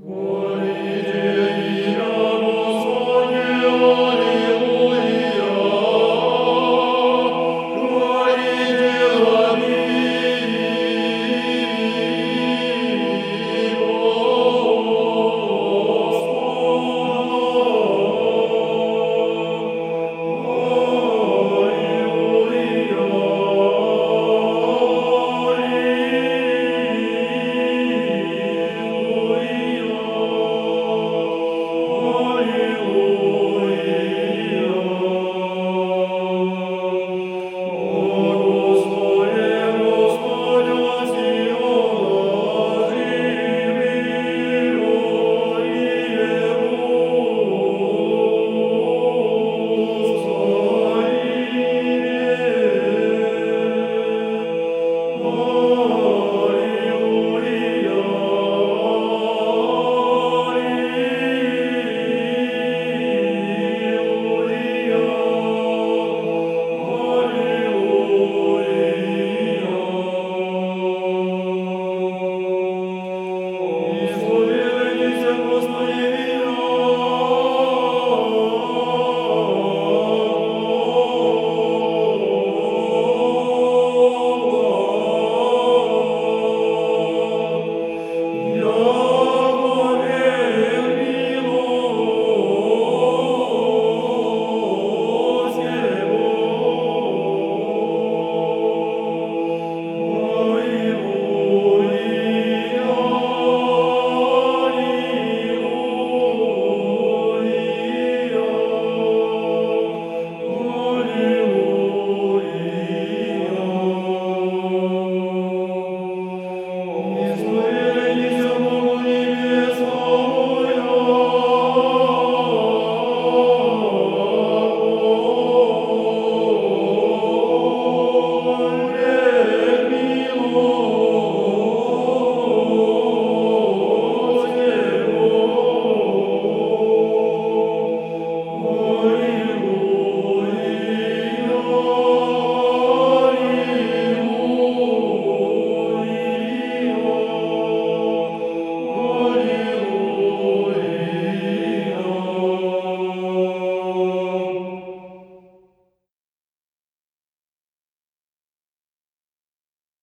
Whoa. Oh.